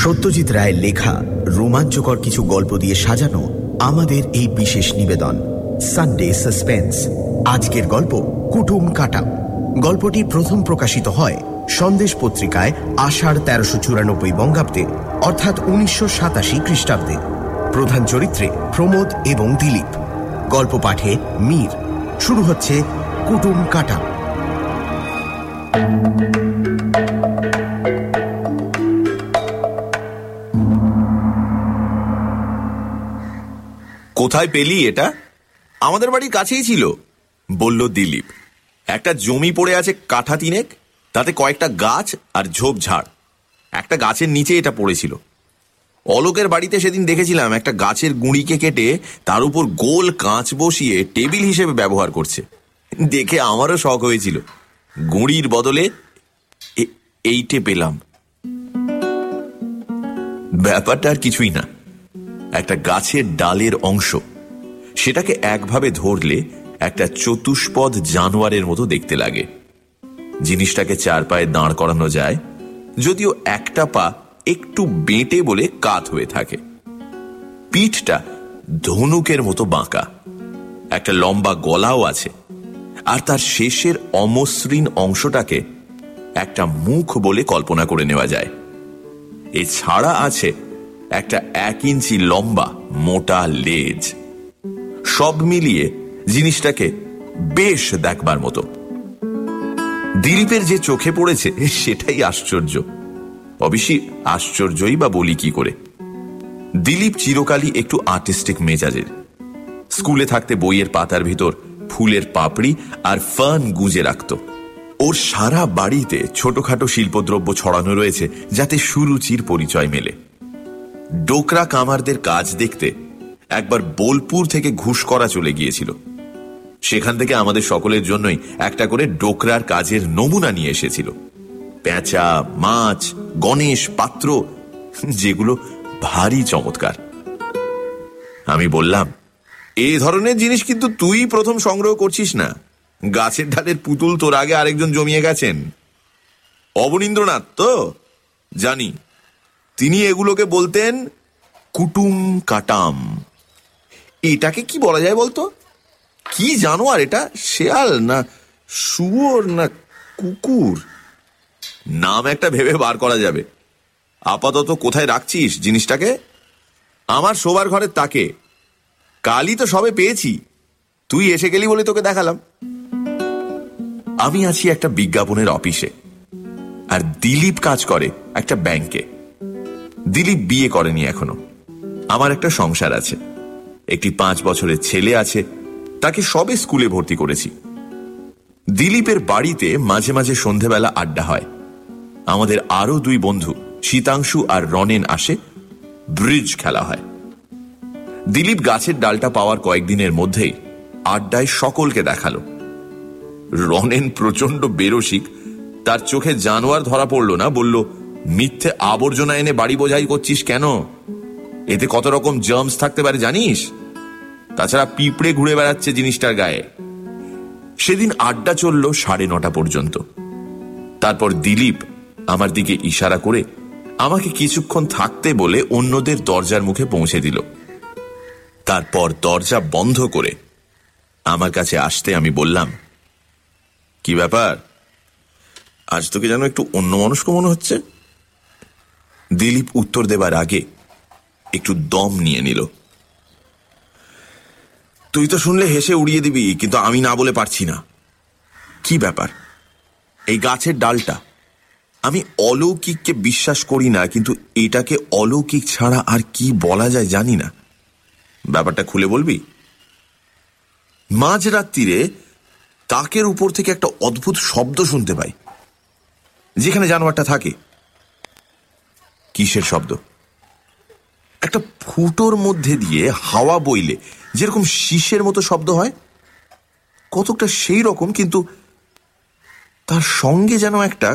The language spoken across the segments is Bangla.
সত্যজিৎ রায়ের লেখা রোমাঞ্চকর কিছু গল্প দিয়ে সাজানো আমাদের এই বিশেষ নিবেদন সানডে সাসপেন্স আজকের গল্প কুটুম কাটা। গল্পটি প্রথম প্রকাশিত হয় সন্দেশ পত্রিকায় আষাঢ় তেরোশো চুরানব্বই বঙ্গাব্দে, অর্থাৎ উনিশশো সাতাশি খ্রিস্টাব্দে। প্রধান চরিত্রে প্রমোদ এবং দিলীপ। গল্প পাঠে মীর। শুরু হচ্ছে কুটুম কাটাম কোথায় পেলি এটা? আমাদের বাড়ির কাছেই ছিল, বলল দিলীপ। একটা জমি পড়ে আছে কাঠা তিনেক, তাতে কয়েকটা গাছ আর ঝোপঝাড় একটা গাছের নিচে এটা পড়েছিল। অলোকের বাড়িতে সেদিন দেখেছিলাম একটা গাছের গুঁড়িকে কেটে তার উপর গোল কাঁচ বসিয়ে টেবিল হিসেবে ব্যবহার করছে। দেখে আমারও শখ হয়েছিল। গুঁড়ির বদলে এইটে পেলাম। ব্যাপারটা আর কিছুই না। একটা গাছের ডালের অংশ। সেটাকে একভাবে ধরলে একটা চতুষ্পদ জানোয়ারের মতো দেখতে লাগে। জিনিসটাকে চার পায়ে দাঁড় করানো যায়, যদিও একটা পা একটু বেঁটে বলে কাত হয়ে থাকে। পিঠটা ধনুকের মতো বাঁকা। একটা লম্বা গলাও আছে। আর তার শেষের অমসৃণ অংশটাকে একটা মুখ বলে কল্পনা করে নেওয়া যায়। এছাড়া আছে একটা এক ইঞ্চি লম্বা, মোটা লেজ। সব মিলিয়ে জিনিসটাকে বেশ দেখবার মতো। দিলীপের যে চোখে পড়েছে, সেটাই আশ্চর্য। অবশ্যই আশ্চর্যই বা বলি কি করে? দিলীপ চিরকালই একটু আর্টিস্টিক মেজাজের। স্কুলে থাকতে বইয়ের পাতার ভিতর ফুলের পাপড়ি আর ফান গুঁজে রাখত। ওর সারা বাড়িতে ছোটখাটো শিল্পদ্রব্য ছড়ানো রয়েছে, যাতে সুরুচির পরিচয় মেলে। ডোকরা কামারদের কাজ দেখতে একবার বোলপুর থেকে ঘুষ করা চলে গিয়েছিল। সেখান থেকে আমাদের সকলের জন্যই একটা করে ডোকরার কাজের নমুনা নিয়ে এসেছিল। পেঁচা, মাছ, গণেশ, পাত্র, যেগুলো ভারী চমৎকার। আমি বললাম এই ধরনের জিনিস কিন্তু তুই প্রথম সংগ্রহ করছিস না। গাছের ঢালের পুতুল তোর আগে আরেকজন জমিয়ে গেছেন। অবনীন্দ্রনাথ তো? জানি। তিনি এগুলোকে বলতেন কুটুম কাটাম। এটাকে কি বলা যায় বলতো? কি জানো আর এটা? শেয়াল না শুয়োর না কুকুর? নাম একটা ভেবে বার করা যাবে। আপাতত কোথায় রাখছিস জিনিসটাকে? আমার শোবার ঘরের তাকে। কালই তো সবে পেয়েছি। তুই এসে গেলি বলে তোকে দেখালাম। আমি আছি একটা বিজ্ঞাপনের অফিসে। আর দিলীপ কাজ করে একটা ব্যাংকে। দিলীপ বিয়ে করেনি এখনও। আমার একটা সংসার আছে। একটি পাঁচ বছরের ছেলে আছে, তাকে সবে স্কুলে ভর্তি করেছি। দিলীপের বাড়িতে মাঝে মাঝে সন্ধেবেলা আড্ডা হয়। আমাদের আরও দুই বন্ধু, শীতাংশু আর রনেন আসে, ব্রিজ খেলা হয়। দিলীপ গাছের ডালটা পাওয়ার কয়েকদিনের মধ্যেই আড্ডায় সকলকে দেখাল। রনেন প্রচণ্ড বেরসিক, তার চোখে জানোয়ার ধরা পড়ল না, বলল মিথ্যে আবর্জনা এনে বাড়ি বোঝাই করছিস কেন? এতে কত রকম জার্মস থাকতে পারে জানিস? তাছাড়া পিঁপড়ে ঘুরে বেড়াচ্ছে জিনিসটার গায়ে। সেদিন আড্ডা চলল সাড়ে নটা পর্যন্ত। তারপর দিলীপ আমার দিকে ইশারা করে আমাকে কিছুক্ষণ থাকতে বলে অন্যদের দরজার মুখে পৌঁছে দিল। তারপর দরজা বন্ধ করে আমার কাছে আসতে আমি বললাম, কি ব্যাপার? আজ তোকে যেন একটু অন্যমনস্ক মনে হচ্ছে? দিলীপ উত্তর দেবার আগে একটু দম নিয়ে নিল। তুই তো শুনলে হেসে উড়িয়ে দিবি, কিন্তু আমি না বলে পারছি না। কি ব্যাপার? এই গাছের ডালটা আমি অলৌকিককে বিশ্বাস করি না, কিন্তু এটাকে অলৌকিক ছাড়া আর কি বলা যায় জানি না। ব্যাপারটা খুলে বলবি? মাঝরাত্রিরে তাকের উপর থেকে একটা অদ্ভুত শব্দ শুনতে পাই, যেখানে জানোয়ারটা থাকে। কিসের শব্দ? একটা ফুটোর মধ্যে দিয়ে হাওয়া বইলে যেরকম শীষের মতো শব্দ হয়, কতকটা সেই রকম, কিন্তু তার সঙ্গে যেন একটা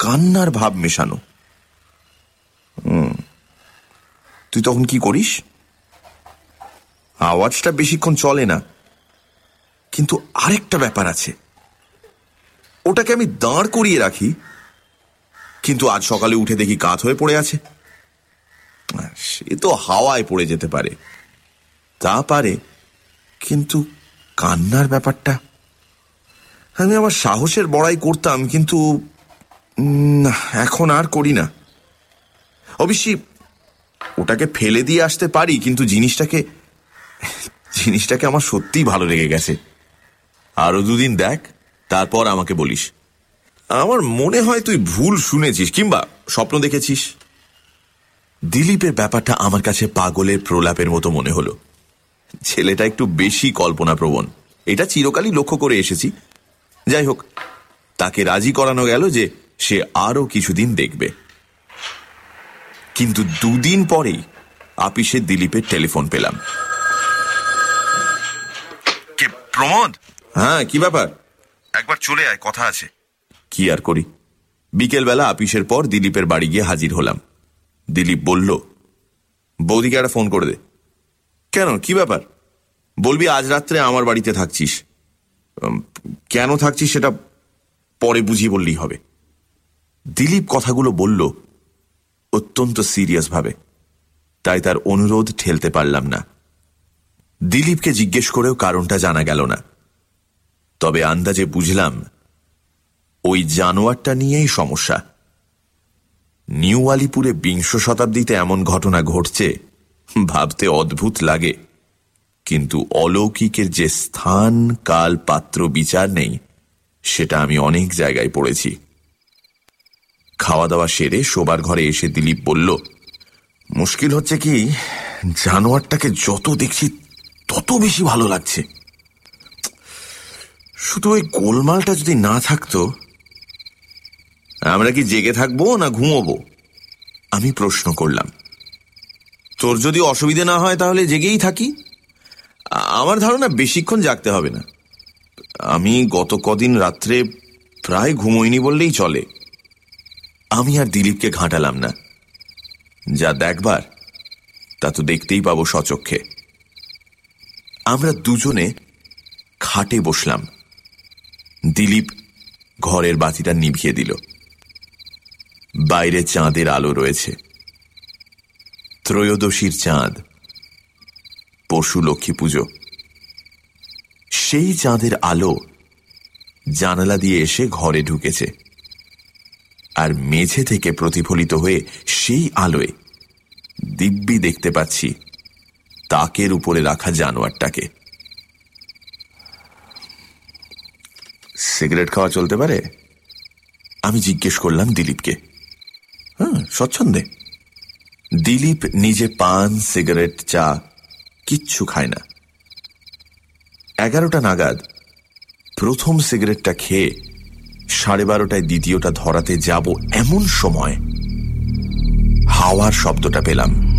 কান্নার ভাব মেশানো। তুই তখন কি করিস? আওয়াজটা বেশিক্ষণ চলে না, কিন্তু আরেকটা ব্যাপার আছে। ওটাকে আমি দাঁড় করিয়ে রাখি কিন্তু আজ সকালে উঠে দেখি কাত হয়ে পড়ে আছে। সে তো হাওয়ায় পড়ে যেতে পারে। তা পারে, কিন্তু কান্নার ব্যাপারটা? আমি আমার সাহসের বড়াই করতাম, কিন্তু এখন আর করি না। অবশ্যই ওটাকে ফেলে দিয়ে আসতে পারি, কিন্তু জিনিসটাকে জিনিসটাকে আমার সত্যিই ভালো লেগে গেছে। আরও দুদিন দেখ, তারপর আমাকে বলিস। আমার মনে হয় তুই ভুল শুনেছিস কিংবা স্বপ্ন দেখেছিস। দিলীপের ব্যাপারটা আমার কাছে পাগলের প্রলাপের মতো মনে হলো। ছেলেটা একটু বেশি কল্পনা প্রবণ এটা চিরকালই লক্ষ্য করে এসেছি। যাই হোক তাকে রাজি করানো গেল যে সে আরও কিছুদিন দেখবে। কিন্তু দুদিন পরেই আপিসে দিলীপের টেলিফোন পেলাম। কে প্রমোদ? হ্যাঁ কি ব্যাপার? একবার চলে আয় কথা আছে। কি আর করি? বিকেলবেলা আপিসের পর দিলীপের বাড়ি গিয়ে হাজির হলাম। দিলীপ বলল, বৌদিকে একটা ফোন করে দে। কেন? কি ব্যাপার? বলবি, আজ রাত্রে আমার বাড়িতে থাকছিস। কেন থাকছিস সেটা পরে বুঝিয়ে বললেই হবে। দিলীপ কথাগুলো বলল অত্যন্ত সিরিয়াসভাবে তাই তার অনুরোধ ঠেলতে পারলাম না। দিলীপকে জিজ্ঞেস করেও কারণটা জানা গেল না। তবে আন্দাজে বুঝলাম ওই জানোয়ারটা নিয়েই সমস্যা। নিউ আলিপুরে বিংশ শতাব্দীতে এমন ঘটনা ঘটছে, ভাবতে অদ্ভুত লাগে। কিন্তু অলৌকিকের যে স্থান, কাল, পাত্র, বিচার নেই, সেটা আমি অনেক জায়গায় পড়েছি। খাওয়া দাওয়া সেরে শোবার ঘরে এসে দিলীপ বলল, মুশকিল হচ্ছে কি, জানোয়ারটাকে যত দেখছি, তত বেশি ভালো লাগছে। শুধু ওই গোলমালটা যদি না থাকতো আমরা কি জেগে থাকব না ঘুমোবো? আমি প্রশ্ন করলাম। তোর যদি অসুবিধে না হয় তাহলে জেগেই থাকি। আমার ধারণা বেশিক্ষণ জাগতে হবে না। আমি গত কদিন রাত্রে প্রায় ঘুমোইনি বললেই চলে। আমি আর দিলীপকে ঘাঁটালাম না। যা দেখবার, তা তো দেখতেই পাবো সচক্ষে। আমরা দুজনে খাটে বসলাম। দিলীপ ঘরের বাতিটা নিভিয়ে দিল। বাইরে চাঁদের আলো রয়েছে। ত্রয়োদশীর চাঁদ, পরশু লক্ষ্মী পুজো। সেই চাঁদের আলো জানালা দিয়ে এসে ঘরে ঢুকেছে। আর মেঝে থেকে প্রতিফলিত হয়ে সেই আলোয় দিব্যি দেখতে পাচ্ছি তাকের উপরে রাখা জানোয়ারটাকে। সিগারেট খাওয়া চলতে পারে? আমি জিজ্ঞেস করলাম দিলীপকে। হ্যাঁ স্বচ্ছন্দে। দিলীপ নিজে পান, সিগারেট, চা, কিচ্ছু খায় না। এগারোটা নাগাদ প্রথম সিগারেটটা খেয়ে সাড়ে বারোটায় দ্বিতীয়টা ধরাতে যাব এমন সময় হাওয়ার শব্দটা পেলাম।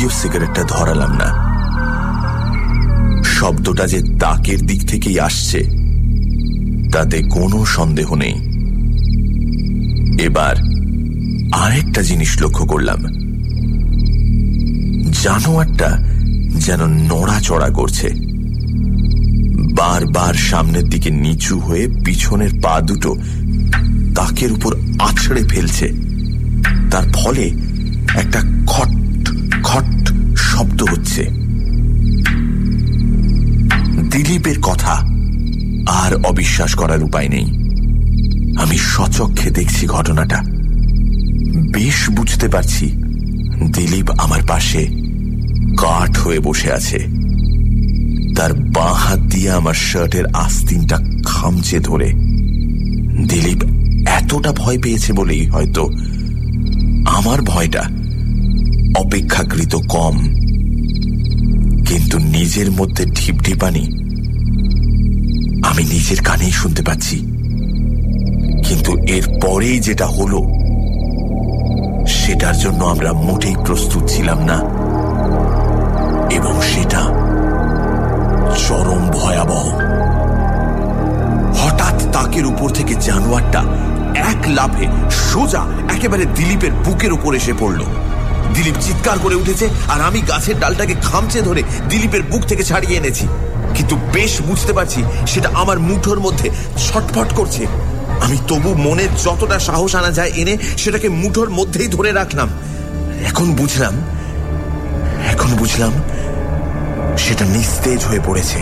দ্বিতীয় সিগারেটটা ধরালাম না। শব্দটা যে তাকের দিক থেকেই আসছে, তাতে কোনো সন্দেহ নেই। এবার আরেকটা জিনিস লক্ষ্য করলাম। জানোয়ারটা যেন নড়াচড়া করছে। বারবার সামনের দিকে নিচু হয়ে পিছনের পা দুটো তাকের উপর আছড়ে ফেলছে। তার ফলে একটা খট শব্দ হচ্ছে। দিলীপের কথা আর অবিশ্বাস করার উপায় নেই। আমি সচক্ষে দেখছি ঘটনাটা। বেশ বুঝতে পারছি দিলীপ আমার পাশে কাঠ হয়ে বসে আছে। তার বাঁ হাত দিয়ে আমার শার্টের আস্তিনটা খামচে ধরে। দিলীপ এতটা ভয় পেয়েছে বলেই হয়তো আমার ভয়টা অপেক্ষাকৃত কম। নিজের মধ্যে ঢিপঢিপানি আমি নিজের কানেই শুনতে পাচ্ছি। কিন্তু এর পরেই যেটা হলো, সেটার জন্য আমরা মোটেই প্রস্তুত ছিলাম না। এবং সেটা চরম ভয়াবহ। হঠাৎ তাকের উপর থেকে জানোয়ারটা এক লাফে সোজা, একেবারে দিলীপের বুকের উপর এসে পড়ল। দিলীপ চিৎকার করে উঠেছে আর আমি গাছের ডালটাকে খামচে ধরে দিলীপের বুক থেকে ছাড়িয়ে এনেছি। কিন্তু বেশ বুঝতে পারছি সেটা আমার মুঠোর মধ্যে ছটফট করছে। আমি তবু মনে যতটা সাহস আনা যায় এনে সেটাকে মুঠোর মধ্যেই ধরে রাখলাম। এখন বুঝলাম এখন বুঝলাম সেটা নিস্তেজ হয়ে পড়েছে।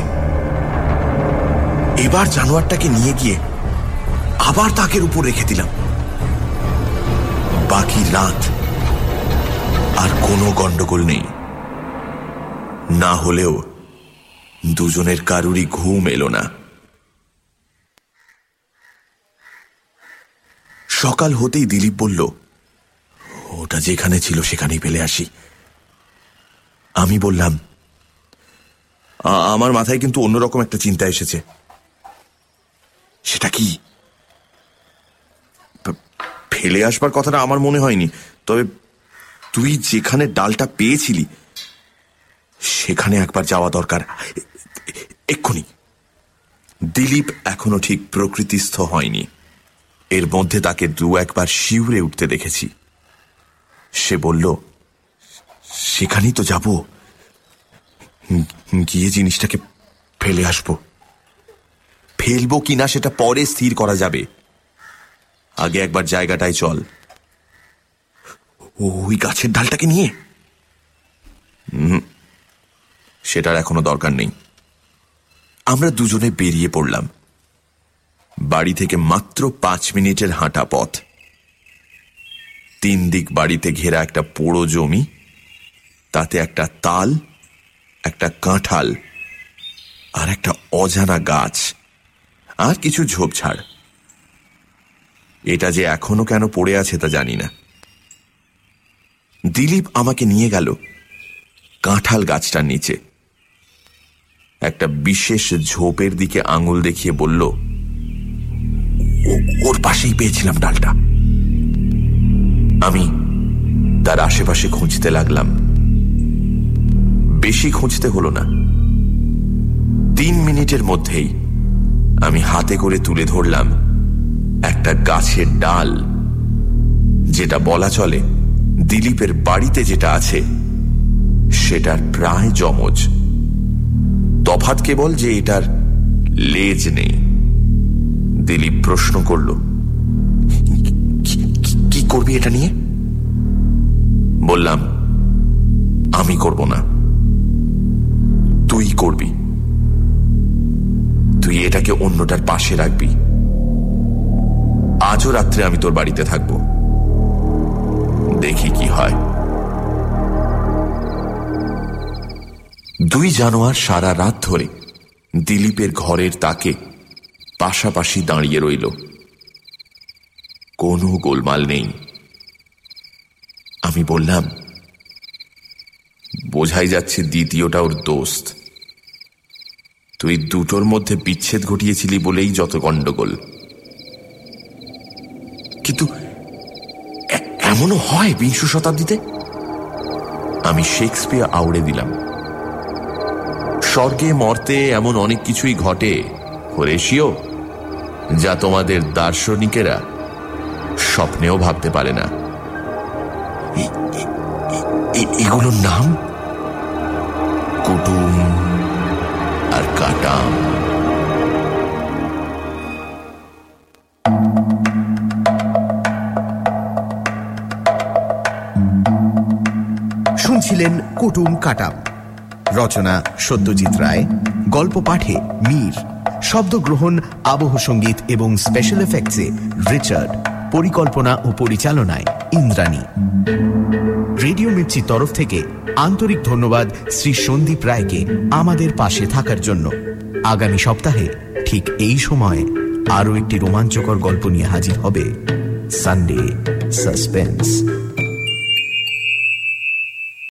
এবার জানোয়ারটাকে নিয়ে গিয়ে আবার তাকের উপর রেখে দিলাম। বাকি রাত আর কোনো গন্ডগোল নেই। না হলেও দুজনের কারুরই ঘুম এলো না। সকাল হতেই দিলীপ বলল, ওটা যেখানে ছিল সেখানেই ফেলে আসি। আমি বললাম আমার মাথায় কিন্তু অন্যরকম একটা চিন্তা এসেছে। সেটা কি? ফেলে আসবার কথাটা আমার মনে হয়নি, তবে তুই যেখানে ডালটা পেয়েছিলি, সেখানে একবার যাওয়া দরকার। এক্ষুনি। দিলীপ এখনও ঠিক প্রকৃতিস্থ হয়নি। এর মধ্যে তাকে দু একবার শিউরে উঠতে দেখেছি। সে বলল, সেখানেই তো যাব। গিয়ে জিনিসটাকে ফেলে আসব। ফেলব কিনা সেটা পরে স্থির করা যাবে। আগে একবার জায়গাটায় চল। ওই গাছের ডালটাকে নিয়ে। সেটার এখনও দরকার নেই। আমরা দুজনে বেরিয়ে পড়লাম। বাড়ি থেকে মাত্র পাঁচ মিনিটের হাঁটা পথ। তিন দিক বাড়িতে ঘেরা একটা পোড়ো জমি, তাতে একটা তাল, একটা কাঁঠাল আর একটা অজানা গাছ আর কিছু ঝোপঝাড়। এটা যে এখনও কেন পড়ে আছে তা জানি না। দিলীপ আমাকে নিয়ে গেল কাঁঠাল গাছটার নিচে। একটা বিশেষ ঝোপের দিকে আঙুল দেখিয়ে বলল ওর পাশেই পেয়েছিলাম ডালটা। আমি তার আশেপাশে খুঁজতে লাগলাম। বেশি খুঁজতে হলো না। তিন মিনিটের মধ্যেই আমি হাতে করে তুলে ধরলাম একটা গাছের ডাল, যেটা বলা চলে দিলীপের বাড়িতে যেটা আছে, সেটার প্রায় জমজ তফাত কেবল যে এটার লেজ নেই। দিলীপ প্রশ্ন করল কি করবি এটা নিয়ে? বললাম, আমি করব না। তুই করবি। তুই এটাকে অন্যটার পাশে রাখবি। আজও রাত্রে আমি তোর বাড়িতে থাকব। দেখি কি হয়। দুই জানোয়ার সারা রাত ধরে দিলীপের ঘরের তাকে পাশাপাশি দাঁড়িয়ে রইল। কোনো গোলমাল নেই। আমি বললাম, বোঝাই যাচ্ছে দ্বিতীয়টা ওর দোস্ত। তুই দুটোর মধ্যে বিচ্ছেদ ঘটিয়েছিলি বলেই যত গণ্ডগোল। কিন্তু এমনও হয় বিংশ শতাব্দীতে? আমি শেক্সপিয়ার আউড়ে দিলাম। স্বর্গে, মর্তে এমন অনেক কিছুই ঘটে হরেশিও যা তোমাদের দার্শনিকেরা স্বপ্নেও ভাবতে পারে না। এগুলোর নাম? কুটুম আর কাটাম। শুনছিলেন কুটুম কাটাম রচনা সত্যজিৎ রায়, গল্প পাঠে মীর। শব্দগ্রহণ আবহ সংগীত এবং স্পেশাল এফেক্টসে রিচার্ড। পরিকল্পনা ও পরিচালনায় ইন্দ্রাণী। রেডিও মির্চির তরফ থেকে আন্তরিক ধন্যবাদ শ্রী সন্দীপ রায়কে আমাদের পাশে থাকার জন্য। আগামী সপ্তাহে ঠিক এই সময়ে আরও একটি রোমাঞ্চকর গল্প নিয়ে হাজির হবে সানডে সাসপেন্স